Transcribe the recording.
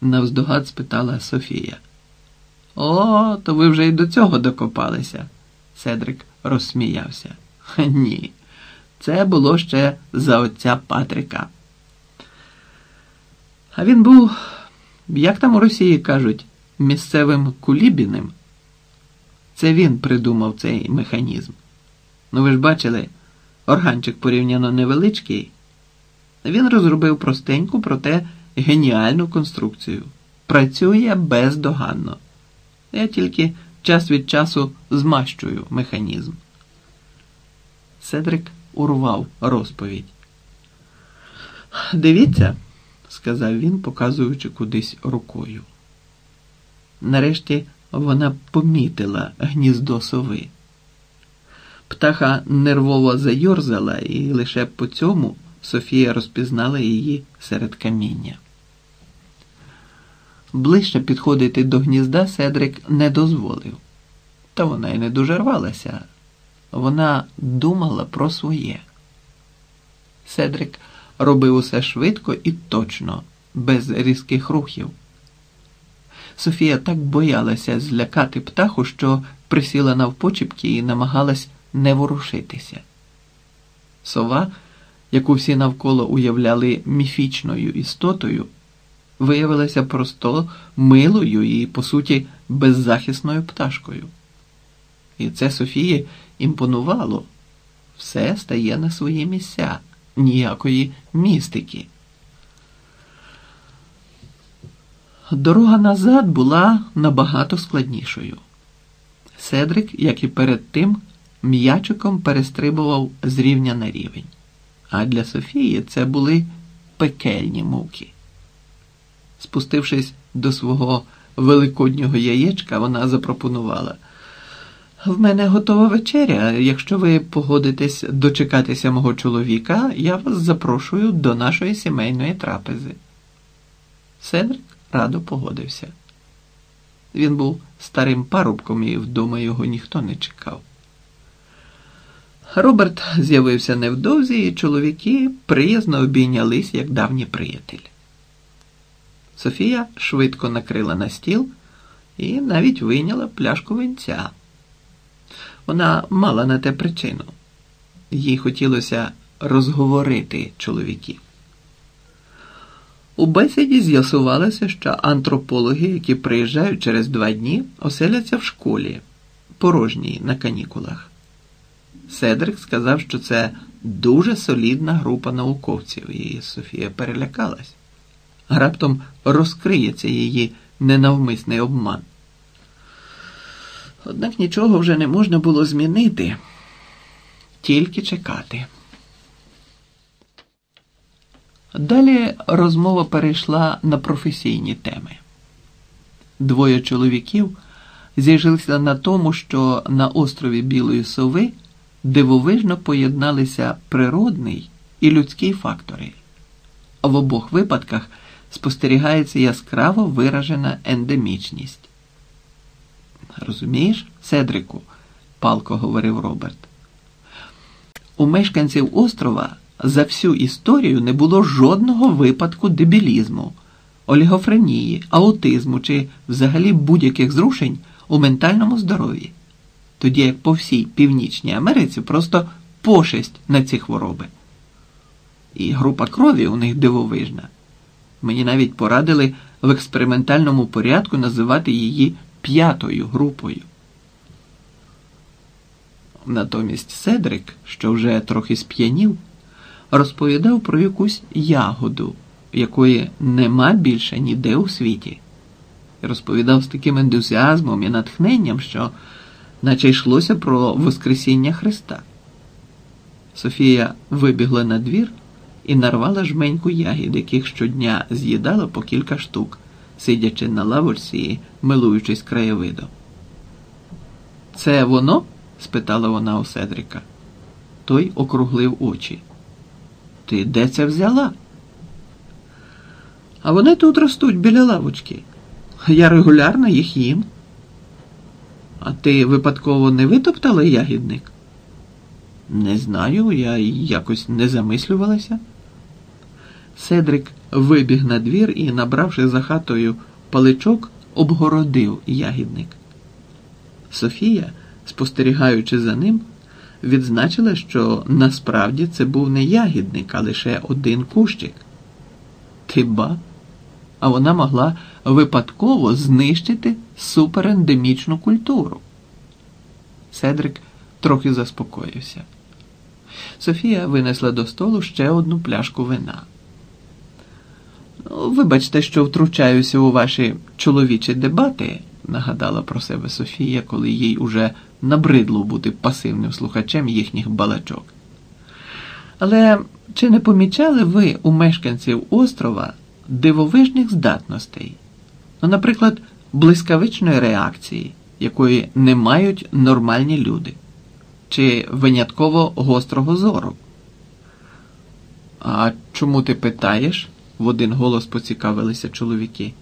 навздогад спитала Софія. О, то ви вже й до цього докопалися. Седрик розсміявся. Ні, це було ще за отця Патрика. А він був, як там у Росії кажуть, місцевим кулібіним. Це він придумав цей механізм. Ну, ви ж бачили, органчик порівняно невеличкий. Він розробив простеньку, проте геніальну конструкцію. Працює бездоганно. Я тільки час від часу змащую механізм. Седрик урвав розповідь. Дивіться, сказав він, показуючи кудись рукою. Нарешті вона помітила гніздо сови. Птаха нервово зайорзала, і лише по цьому Софія розпізнала її серед каміння. Ближче підходити до гнізда Седрик не дозволив, та вона й не дуже рвалася. Вона думала про своє. Седрик робив усе швидко і точно, без різких рухів. Софія так боялася злякати птаху, що присіла навпочіпки і намагалась не ворушитися. Сова, яку всі навколо уявляли міфічною істотою, виявилася просто милою і, по суті, беззахисною пташкою. І це Софії імпонувало. Все стає на свої місця, ніякої містики. Дорога назад була набагато складнішою. Седрик, як і перед тим, м'ячиком перестрибував з рівня на рівень. А для Софії це були пекельні муки. Спустившись до свого великоднього яєчка, вона запропонувала. В мене готова вечеря. Якщо ви погодитесь дочекатися мого чоловіка, я вас запрошую до нашої сімейної трапези. Седрик радо погодився. Він був старим парубком, і вдома його ніхто не чекав. Роберт з'явився невдовзі, і чоловіки приязно обійнялись як давні приятелі. Софія швидко накрила на стіл і навіть вийняла пляшку винця. Вона мала на те причину. Їй хотілося розговорити чоловіків. У бесіді з'ясувалося, що антропологи, які приїжджають через два дні, оселяться в школі, порожній на канікулах. Седрик сказав, що це дуже солідна група науковців, і Софія перелякалась. Раптом розкриється її ненавмисний обман. Однак нічого вже не можна було змінити, тільки чекати. Далі розмова перейшла на професійні теми. Двоє чоловіків зійшлися на тому, що на острові Білої Сови дивовижно поєдналися природний і людський фактори. В обох випадках спостерігається яскраво виражена ендемічність. Розумієш, Седрику, палко говорив Роберт. У мешканців острова за всю історію не було жодного випадку дебілізму, олігофренії, аутизму чи взагалі будь-яких зрушень у ментальному здоров'ї, тоді як по всій Північній Америці просто пошесть на ці хвороби. І група крові у них дивовижна. Мені навіть порадили в експериментальному порядку називати її п'ятою групою. Натомість Седрик, що вже трохи сп'янів, розповідав про якусь ягоду, якої нема більше ніде у світі. Розповідав з таким ентузіазмом і натхненням, що наче йшлося про Воскресіння Христа. Софія вибігла на двір і нарвала жменьку ягід, яких щодня з'їдала по кілька штук, сидячи на лавочці і милуючись краєвидом. Це воно? спитала вона у Седрика. Той округлив очі. Ти де це взяла? А вони тут ростуть біля лавочки. Я регулярно їх їм. А ти випадково не витоптала ягідник? Не знаю, я якось не замислювалася. Седрик вибіг на двір і, набравши за хатою паличок, обгородив ягідник. Софія, спостерігаючи за ним, відзначила, що насправді це був не ягідник, а лише один кущик. Ти ба? А вона могла випадково знищити суперендемічну культуру. Седрик трохи заспокоївся. Софія винесла до столу ще одну пляшку вина. «Ну, Вибачте, що втручаюся у ваші чоловічі дебати, нагадала про себе Софія, коли їй уже набридло бути пасивним слухачем їхніх балачок. Але чи не помічали ви у мешканців острова дивовижних здатностей? Ну, наприклад, блискавичної реакції, якої не мають нормальні люди, чи винятково гострого зору? А чому ти питаєш? В один голос поцікавилися чоловіки.